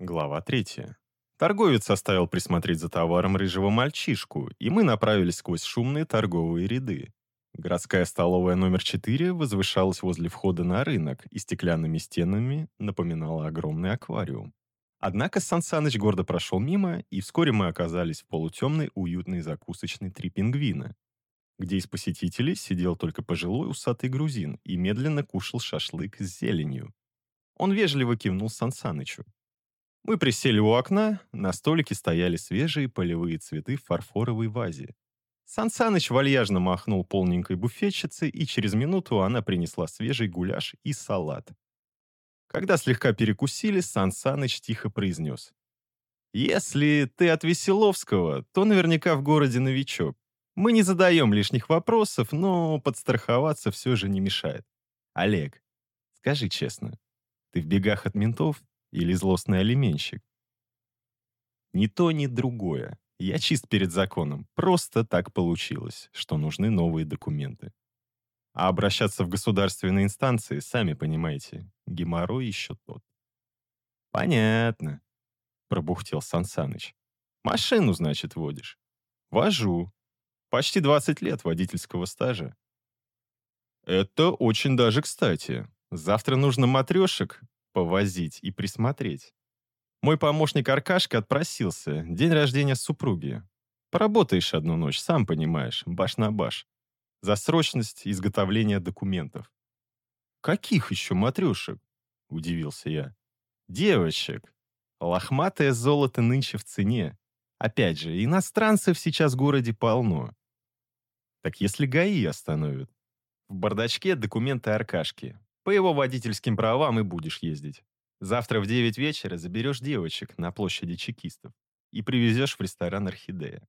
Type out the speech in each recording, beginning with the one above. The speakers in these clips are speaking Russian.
Глава третья. Торговец оставил присмотреть за товаром рыжего мальчишку, и мы направились сквозь шумные торговые ряды. Городская столовая номер 4 возвышалась возле входа на рынок и стеклянными стенами напоминала огромный аквариум. Однако Сан Саныч гордо прошел мимо, и вскоре мы оказались в полутемной уютной закусочной «Три пингвина», где из посетителей сидел только пожилой усатый грузин и медленно кушал шашлык с зеленью. Он вежливо кивнул Сан Санычу. Мы присели у окна, на столике стояли свежие полевые цветы в фарфоровой вазе. Сан Саныч вальяжно махнул полненькой буфетчице, и через минуту она принесла свежий гуляш и салат. Когда слегка перекусили, Сан Саныч тихо произнес. «Если ты от Веселовского, то наверняка в городе новичок. Мы не задаем лишних вопросов, но подстраховаться все же не мешает. Олег, скажи честно, ты в бегах от ментов или злостный алименщик. Ни то, ни другое. Я чист перед законом. Просто так получилось, что нужны новые документы. А обращаться в государственные инстанции, сами понимаете, геморрой еще тот. «Понятно», — пробухтел Сансаныч. «Машину, значит, водишь?» «Вожу. Почти 20 лет водительского стажа». «Это очень даже кстати. Завтра нужно матрешек повозить и присмотреть. Мой помощник Аркашка отпросился. День рождения супруги. Поработаешь одну ночь, сам понимаешь, баш на баш. За срочность изготовления документов. «Каких еще матрешек?» – удивился я. «Девочек. Лохматое золото нынче в цене. Опять же, иностранцев сейчас в городе полно. Так если ГАИ остановят? В бардачке документы Аркашки. По его водительским правам и будешь ездить. Завтра в 9 вечера заберешь девочек на площади чекистов и привезешь в ресторан «Орхидея».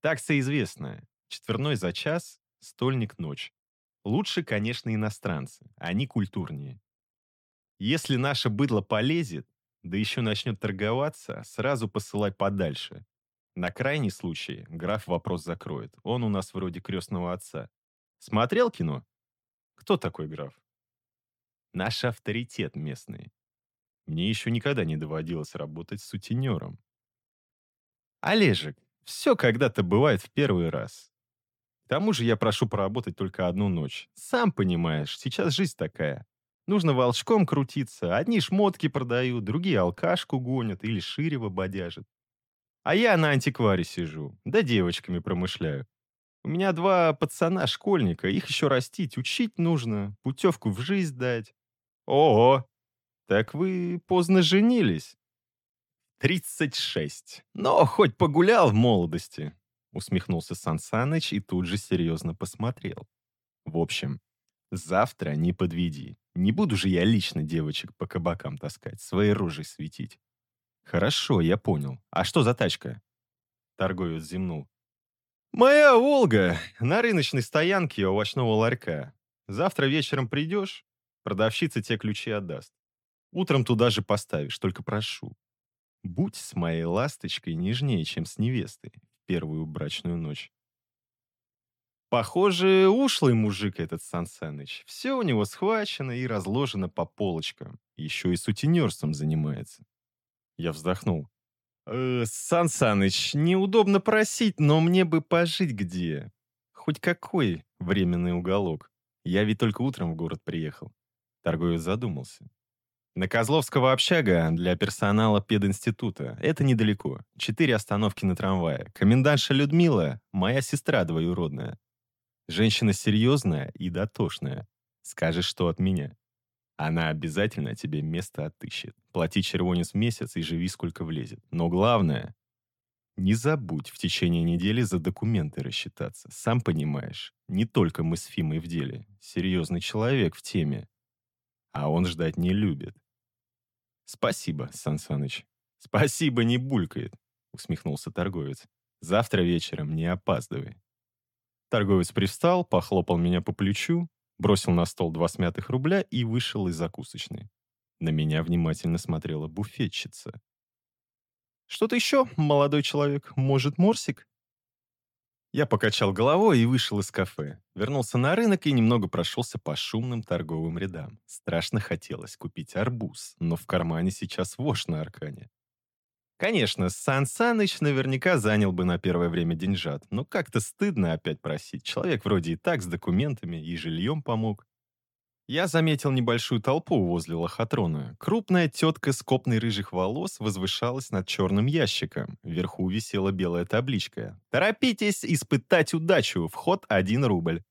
Такса известная. Четверной за час, стольник ночь. Лучше, конечно, иностранцы. Они культурнее. Если наше быдло полезет, да еще начнет торговаться, сразу посылай подальше. На крайний случай граф вопрос закроет. Он у нас вроде крестного отца. Смотрел кино? Кто такой граф? Наш авторитет местный. Мне еще никогда не доводилось работать с сутенером. Олежек, все когда-то бывает в первый раз. К тому же я прошу поработать только одну ночь. Сам понимаешь, сейчас жизнь такая. Нужно волшком крутиться. Одни шмотки продают, другие алкашку гонят или ширево бодяжат. А я на антикваре сижу, да девочками промышляю. У меня два пацана-школьника, их еще растить, учить нужно, путевку в жизнь дать. Ого! Так вы поздно женились. Тридцать шесть. Но хоть погулял в молодости. Усмехнулся Сансаныч и тут же серьезно посмотрел. В общем, завтра не подведи. Не буду же я лично девочек по кабакам таскать, своей рожей светить. Хорошо, я понял. А что за тачка? Торговец земнул. «Моя «Волга» на рыночной стоянке овощного ларька. Завтра вечером придешь, Продавщица те ключи отдаст. Утром туда же поставишь, только прошу. Будь с моей ласточкой нежнее, чем с невестой в первую брачную ночь. Похоже, ушлый мужик этот Сан Саныч. Все у него схвачено и разложено по полочкам. Еще и сутенерством занимается. Я вздохнул. «Э, Сан Саныч, неудобно просить, но мне бы пожить где. Хоть какой временный уголок. Я ведь только утром в город приехал. Торговец задумался. На Козловского общага для персонала пединститута. Это недалеко. Четыре остановки на трамвае. Комендантша Людмила — моя сестра двоюродная. Женщина серьезная и дотошная. Скажешь, что от меня. Она обязательно тебе место отыщет. Плати червонец в месяц и живи, сколько влезет. Но главное, не забудь в течение недели за документы рассчитаться. Сам понимаешь, не только мы с Фимой в деле. Серьезный человек в теме а он ждать не любит. «Спасибо, Сан Саныч». «Спасибо, не булькает», — усмехнулся торговец. «Завтра вечером не опаздывай». Торговец привстал, похлопал меня по плечу, бросил на стол два смятых рубля и вышел из закусочной. На меня внимательно смотрела буфетчица. «Что-то еще, молодой человек? Может, морсик?» Я покачал головой и вышел из кафе. Вернулся на рынок и немного прошелся по шумным торговым рядам. Страшно хотелось купить арбуз, но в кармане сейчас вошь на аркане. Конечно, Сан Саныч наверняка занял бы на первое время деньжат, но как-то стыдно опять просить. Человек вроде и так с документами и жильем помог. Я заметил небольшую толпу возле лохотрона. Крупная тетка с копной рыжих волос возвышалась над черным ящиком. Вверху висела белая табличка. «Торопитесь испытать удачу! Вход 1 рубль!»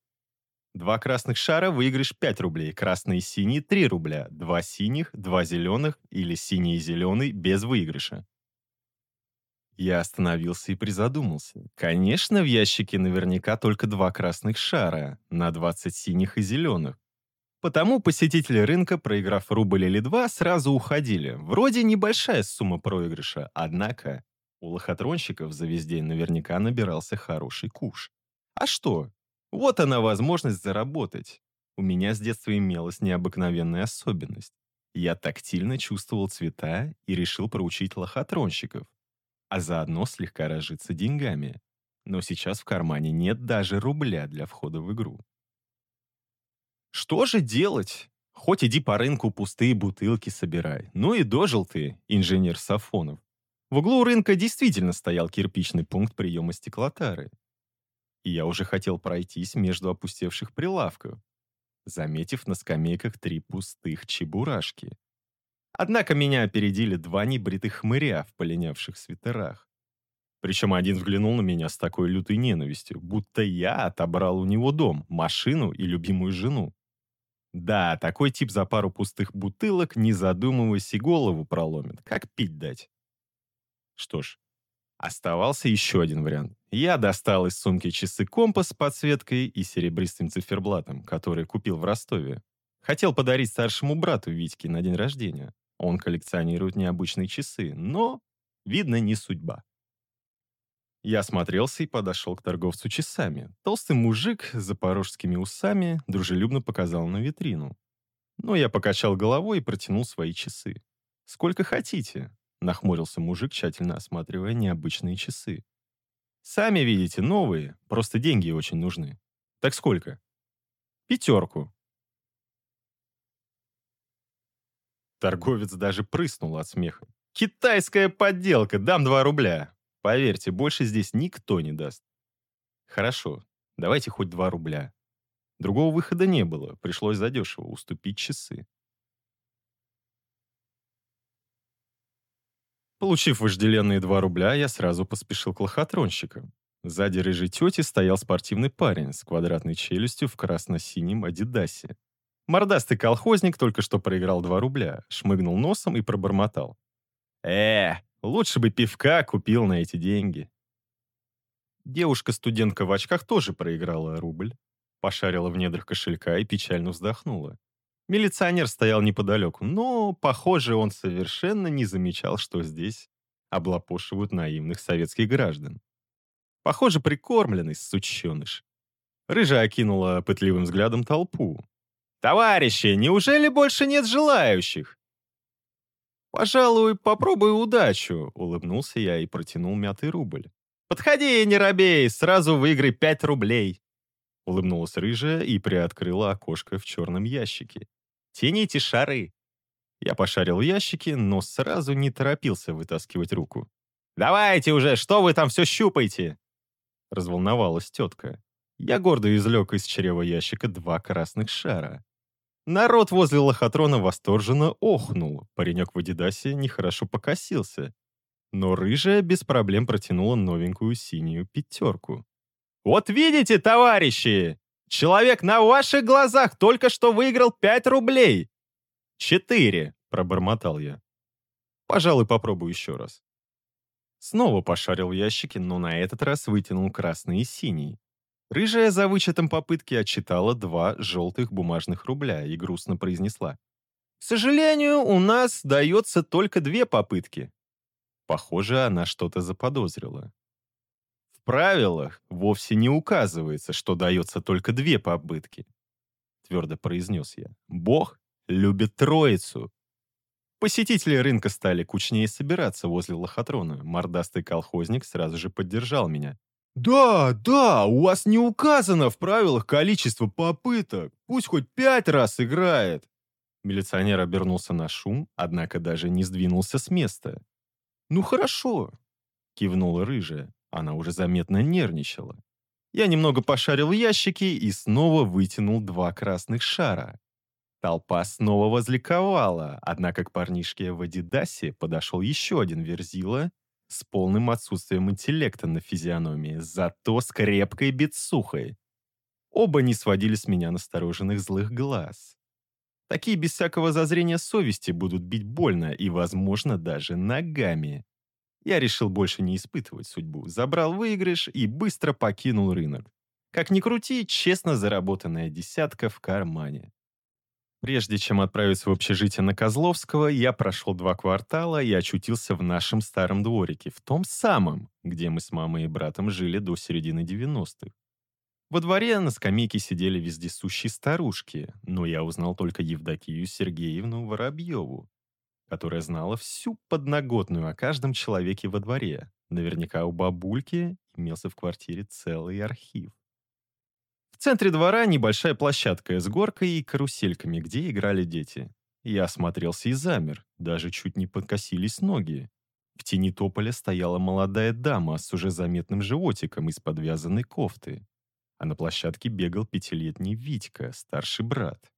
Два красных шара, выигрыш 5 рублей. Красный и синий 3 рубля. Два синих, два зеленых или синий и зеленый без выигрыша. Я остановился и призадумался. Конечно, в ящике наверняка только два красных шара, на 20 синих и зеленых. Потому посетители рынка, проиграв рубль или два, сразу уходили. Вроде небольшая сумма проигрыша, однако у лохотронщиков за весь день наверняка набирался хороший куш. А что? Вот она возможность заработать. У меня с детства имелась необыкновенная особенность. Я тактильно чувствовал цвета и решил проучить лохотронщиков а заодно слегка разжиться деньгами. Но сейчас в кармане нет даже рубля для входа в игру. Что же делать? Хоть иди по рынку пустые бутылки собирай. Ну и дожил ты, инженер Сафонов. В углу рынка действительно стоял кирпичный пункт приема стеклотары. И я уже хотел пройтись между опустевших прилавков, заметив на скамейках три пустых чебурашки. Однако меня опередили два небритых хмыря в полинявших свитерах. Причем один взглянул на меня с такой лютой ненавистью, будто я отобрал у него дом, машину и любимую жену. Да, такой тип за пару пустых бутылок, не задумываясь, и голову проломит. Как пить дать? Что ж, оставался еще один вариант. Я достал из сумки часы-компас с подсветкой и серебристым циферблатом, который купил в Ростове. Хотел подарить старшему брату Витьке на день рождения. Он коллекционирует необычные часы, но, видно, не судьба. Я осмотрелся и подошел к торговцу часами. Толстый мужик с запорожскими усами дружелюбно показал на витрину. Но я покачал головой и протянул свои часы. «Сколько хотите?» — нахмурился мужик, тщательно осматривая необычные часы. «Сами видите, новые, просто деньги очень нужны. Так сколько?» «Пятерку», Торговец даже прыснул от смеха. «Китайская подделка, дам два рубля. Поверьте, больше здесь никто не даст». «Хорошо, давайте хоть два рубля». Другого выхода не было, пришлось задешево уступить часы. Получив вожделенные два рубля, я сразу поспешил к лохотронщикам. Сзади рыжей тети стоял спортивный парень с квадратной челюстью в красно-синем адидасе. Мордастый колхозник только что проиграл 2 рубля, шмыгнул носом и пробормотал. «Э, лучше бы пивка купил на эти деньги». Девушка-студентка в очках тоже проиграла рубль, пошарила в недрах кошелька и печально вздохнула. Милиционер стоял неподалеку, но, похоже, он совершенно не замечал, что здесь облапошивают наивных советских граждан. Похоже, прикормленный сученыш. Рыжа окинула пытливым взглядом толпу, «Товарищи, неужели больше нет желающих?» «Пожалуй, попробую удачу», — улыбнулся я и протянул мятый рубль. «Подходи, не робей, сразу выиграй пять рублей!» Улыбнулась рыжая и приоткрыла окошко в черном ящике. «Тяните шары!» Я пошарил в ящике, но сразу не торопился вытаскивать руку. «Давайте уже, что вы там все щупаете?» Разволновалась тетка. Я гордо извлек из чрева ящика два красных шара. Народ возле лохотрона восторженно охнул. Паренек в Адидасе нехорошо покосился. Но рыжая без проблем протянула новенькую синюю пятерку. «Вот видите, товарищи! Человек на ваших глазах только что выиграл пять рублей!» «Четыре!» — пробормотал я. «Пожалуй, попробую еще раз». Снова пошарил в ящике, но на этот раз вытянул красный и синий. Рыжая за вычетом попытки отчитала два желтых бумажных рубля и грустно произнесла. «К сожалению, у нас дается только две попытки». Похоже, она что-то заподозрила. В правилах вовсе не указывается, что дается только две попытки. Твердо произнес я. Бог любит троицу. Посетители рынка стали кучнее собираться возле лохотрона. Мордастый колхозник сразу же поддержал меня. «Да, да, у вас не указано в правилах количество попыток. Пусть хоть пять раз играет». Милиционер обернулся на шум, однако даже не сдвинулся с места. «Ну хорошо», — кивнула рыжая. Она уже заметно нервничала. Я немного пошарил в ящике и снова вытянул два красных шара. Толпа снова возликовала, однако к парнишке в Адидасе подошел еще один верзила с полным отсутствием интеллекта на физиономии, зато с крепкой бицухой. Оба не сводили с меня настороженных злых глаз. Такие без всякого зазрения совести будут бить больно и, возможно, даже ногами. Я решил больше не испытывать судьбу, забрал выигрыш и быстро покинул рынок. Как ни крути, честно заработанная десятка в кармане. Прежде чем отправиться в общежитие на Козловского, я прошел два квартала и очутился в нашем старом дворике, в том самом, где мы с мамой и братом жили до середины 90-х. Во дворе на скамейке сидели вездесущие старушки, но я узнал только Евдокию Сергеевну Воробьеву, которая знала всю подноготную о каждом человеке во дворе. Наверняка у бабульки имелся в квартире целый архив. Центре двора небольшая площадка с горкой и карусельками, где играли дети. Я осмотрелся и замер, даже чуть не подкосились ноги. В тени тополя стояла молодая дама с уже заметным животиком из подвязанной кофты. А на площадке бегал пятилетний Витька, старший брат.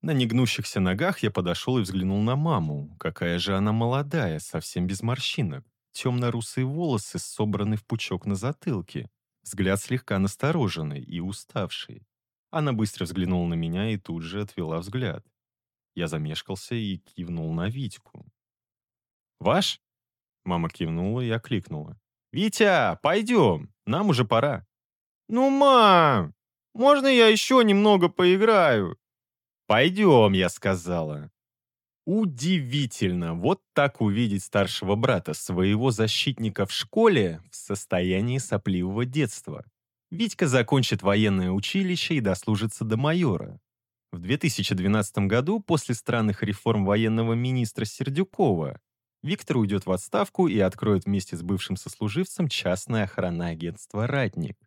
На негнущихся ногах я подошел и взглянул на маму. Какая же она молодая, совсем без морщинок. Темно-русые волосы собраны в пучок на затылке. Взгляд слегка настороженный и уставший. Она быстро взглянула на меня и тут же отвела взгляд. Я замешкался и кивнул на Витьку. «Ваш?» Мама кивнула и окликнула. «Витя, пойдем, нам уже пора». «Ну, мам, можно я еще немного поиграю?» «Пойдем», — я сказала. Удивительно, вот так увидеть старшего брата, своего защитника в школе в состоянии сопливого детства. Витька закончит военное училище и дослужится до майора. В 2012 году, после странных реформ военного министра Сердюкова, Виктор уйдет в отставку и откроет вместе с бывшим сослуживцем частное охранное агентство «Ратник».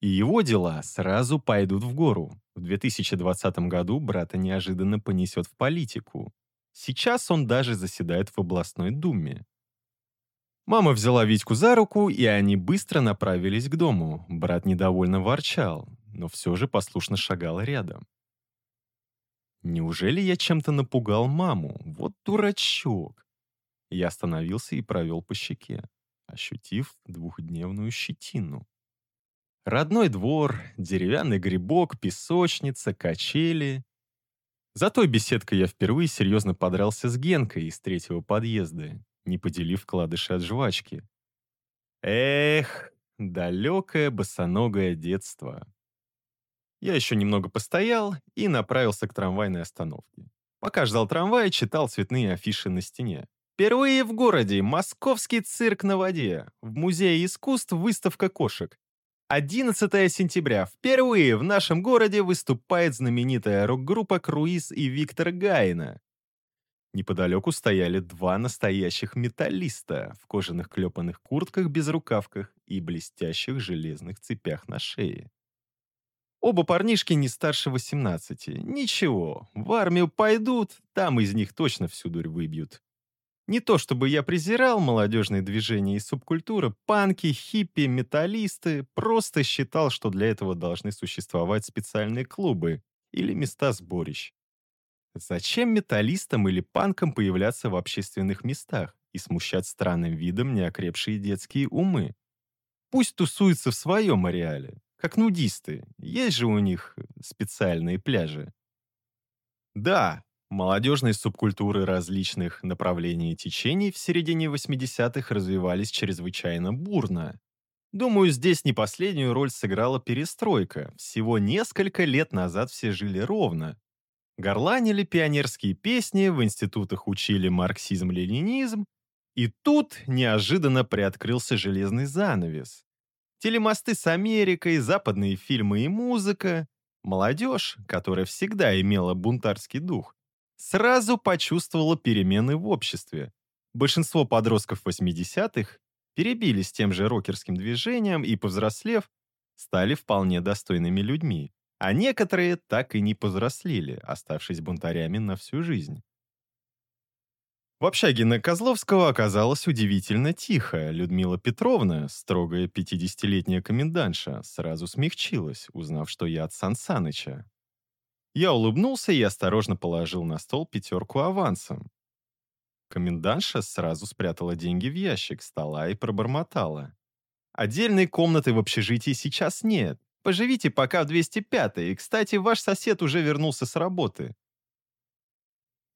И его дела сразу пойдут в гору. В 2020 году брата неожиданно понесет в политику. Сейчас он даже заседает в областной думе. Мама взяла Витьку за руку, и они быстро направились к дому. Брат недовольно ворчал, но все же послушно шагал рядом. Неужели я чем-то напугал маму? Вот дурачок. Я остановился и провел по щеке, ощутив двухдневную щетину. Родной двор, деревянный грибок, песочница, качели. За той беседкой я впервые серьезно подрался с Генкой из третьего подъезда, не поделив вкладыши от жвачки. Эх, далекое босоногое детство. Я еще немного постоял и направился к трамвайной остановке. Пока ждал трамвая, читал цветные афиши на стене. Впервые в городе московский цирк на воде. В музее искусств выставка кошек. 11 сентября. Впервые в нашем городе выступает знаменитая рок-группа «Круиз» и Виктор Гайна. Неподалеку стояли два настоящих металлиста в кожаных клепанных куртках без рукавках и блестящих железных цепях на шее. Оба парнишки не старше 18. Ничего, в армию пойдут, там из них точно всю дурь выбьют. Не то чтобы я презирал молодежные движения и субкультуры, панки, хиппи, металлисты, просто считал, что для этого должны существовать специальные клубы или места сборищ. Зачем металлистам или панкам появляться в общественных местах и смущать странным видом неокрепшие детские умы? Пусть тусуются в своем ареале, как нудисты, есть же у них специальные пляжи. Да, Молодежные субкультуры различных направлений и течений в середине 80-х развивались чрезвычайно бурно. Думаю, здесь не последнюю роль сыграла перестройка. Всего несколько лет назад все жили ровно. Горланили пионерские песни, в институтах учили марксизм-ленинизм, и тут неожиданно приоткрылся железный занавес. Телемосты с Америкой, западные фильмы и музыка. Молодежь, которая всегда имела бунтарский дух, сразу почувствовала перемены в обществе. Большинство подростков 80-х перебились тем же рокерским движением и, повзрослев, стали вполне достойными людьми, а некоторые так и не повзрослели, оставшись бунтарями на всю жизнь. В общаге на Козловского оказалась удивительно тихая. Людмила Петровна, строгая 50-летняя комендантша, сразу смягчилась, узнав, что я от Сан Саныча. Я улыбнулся и осторожно положил на стол пятерку авансом. Комендантша сразу спрятала деньги в ящик стола и пробормотала. «Отдельной комнаты в общежитии сейчас нет. Поживите пока в 205-й. И, кстати, ваш сосед уже вернулся с работы.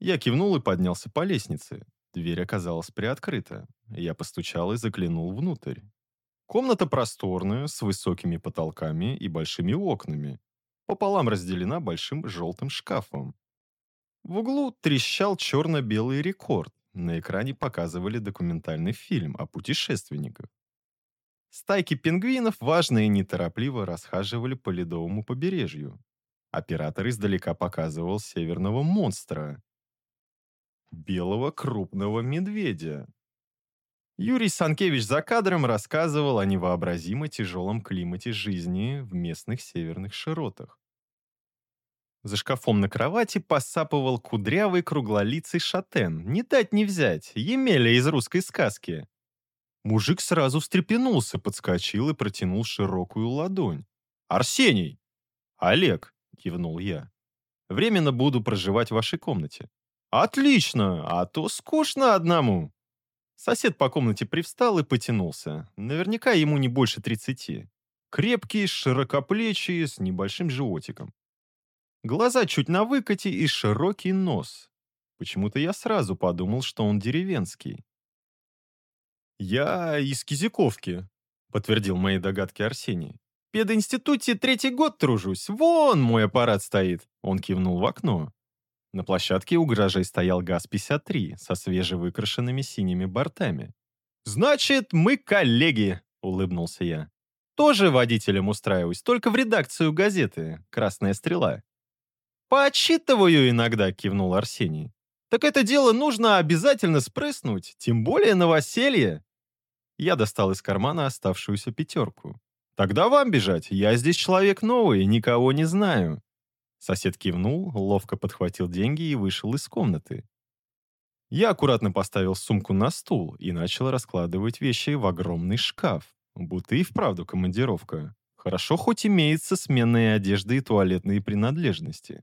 Я кивнул и поднялся по лестнице. Дверь оказалась приоткрыта. Я постучал и заглянул внутрь. Комната просторная, с высокими потолками и большими окнами. Пополам разделена большим желтым шкафом. В углу трещал черно-белый рекорд. На экране показывали документальный фильм о путешественниках. Стайки пингвинов важно и неторопливо расхаживали по ледовому побережью. Оператор издалека показывал северного монстра, белого крупного медведя. Юрий Санкевич за кадром рассказывал о невообразимо тяжелом климате жизни в местных северных широтах. За шкафом на кровати посапывал кудрявый круглолицый шатен. Не дать не взять, Емеля из русской сказки. Мужик сразу встрепенулся, подскочил и протянул широкую ладонь. «Арсений!» «Олег!» — кивнул я. «Временно буду проживать в вашей комнате. «Отлично, а то скучно одному». Сосед по комнате привстал и потянулся. Наверняка ему не больше тридцати. Крепкий, широкоплечий, с небольшим животиком. Глаза чуть на выкате и широкий нос. Почему-то я сразу подумал, что он деревенский. «Я из Кизяковки», — подтвердил мои догадки Арсений. «В пединституте третий год тружусь. Вон мой аппарат стоит». Он кивнул в окно. На площадке у гаражей стоял ГАЗ-53 со свежевыкрашенными синими бортами. «Значит, мы коллеги!» — улыбнулся я. «Тоже водителем устраиваюсь, только в редакцию газеты «Красная стрела». «Поотчитываю иногда», — кивнул Арсений. «Так это дело нужно обязательно спрыснуть, тем более новоселье». Я достал из кармана оставшуюся пятерку. «Тогда вам бежать, я здесь человек новый, никого не знаю». Сосед кивнул, ловко подхватил деньги и вышел из комнаты. Я аккуратно поставил сумку на стул и начал раскладывать вещи в огромный шкаф, будто и вправду командировка. Хорошо хоть имеется сменная одежда и туалетные принадлежности.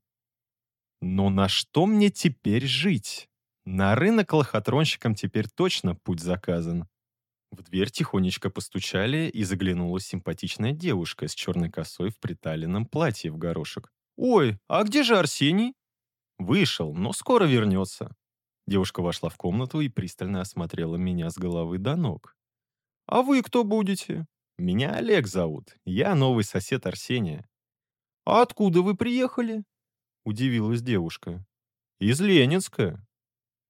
Но на что мне теперь жить? На рынок лохотронщикам теперь точно путь заказан. В дверь тихонечко постучали, и заглянула симпатичная девушка с черной косой в приталенном платье в горошек. «Ой, а где же Арсений?» «Вышел, но скоро вернется». Девушка вошла в комнату и пристально осмотрела меня с головы до ног. «А вы кто будете?» «Меня Олег зовут. Я новый сосед Арсения». «А откуда вы приехали?» Удивилась девушка. «Из Ленинска».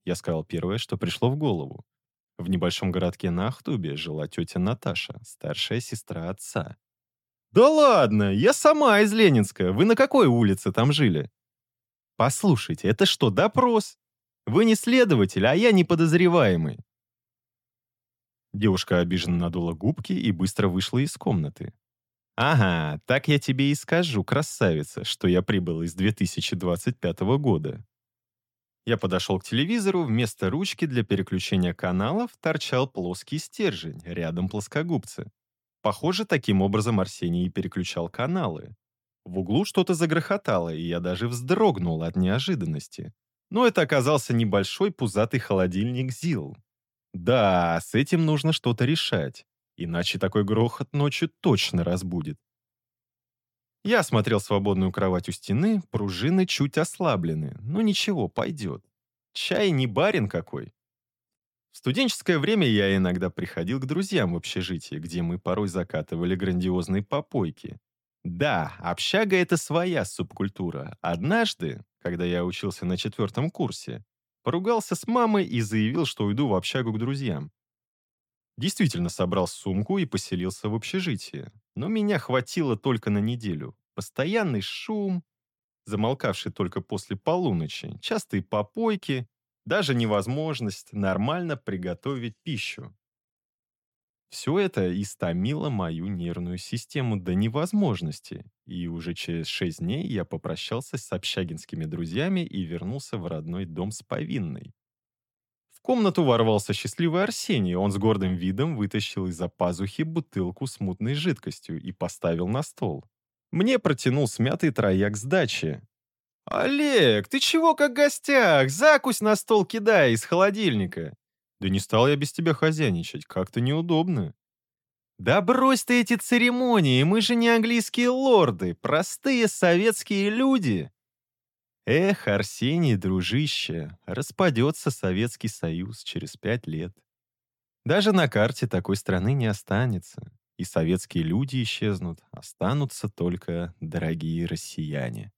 Я сказал первое, что пришло в голову. В небольшом городке на Ахтубе жила тетя Наташа, старшая сестра отца. «Да ладно, я сама из Ленинска. Вы на какой улице там жили?» «Послушайте, это что, допрос? Вы не следователь, а я не подозреваемый». Девушка обиженно надула губки и быстро вышла из комнаты. «Ага, так я тебе и скажу, красавица, что я прибыл из 2025 года». Я подошел к телевизору, вместо ручки для переключения каналов торчал плоский стержень, рядом плоскогубцы. Похоже, таким образом Арсений переключал каналы. В углу что-то загрохотало, и я даже вздрогнул от неожиданности. Но это оказался небольшой пузатый холодильник ЗИЛ. Да, с этим нужно что-то решать, иначе такой грохот ночью точно разбудит. Я осмотрел свободную кровать у стены, пружины чуть ослаблены, но ничего, пойдет. Чай не барин какой. В студенческое время я иногда приходил к друзьям в общежитие, где мы порой закатывали грандиозные попойки. Да, общага — это своя субкультура. Однажды, когда я учился на четвертом курсе, поругался с мамой и заявил, что уйду в общагу к друзьям. Действительно собрал сумку и поселился в общежитии. Но меня хватило только на неделю. Постоянный шум, замолкавший только после полуночи, частые попойки даже невозможность нормально приготовить пищу. Все это истомило мою нервную систему до невозможности, и уже через шесть дней я попрощался с общагинскими друзьями и вернулся в родной дом с повинной. В комнату ворвался счастливый Арсений. Он с гордым видом вытащил из-за пазухи бутылку с мутной жидкостью и поставил на стол. Мне протянул смятый трояк сдачи. «Олег, ты чего как гостях? Закусь на стол кидай из холодильника!» «Да не стал я без тебя хозяйничать, как-то неудобно». «Да брось ты эти церемонии, мы же не английские лорды, простые советские люди!» Эх, Арсений, дружище, распадется Советский Союз через пять лет. Даже на карте такой страны не останется, и советские люди исчезнут, останутся только дорогие россияне.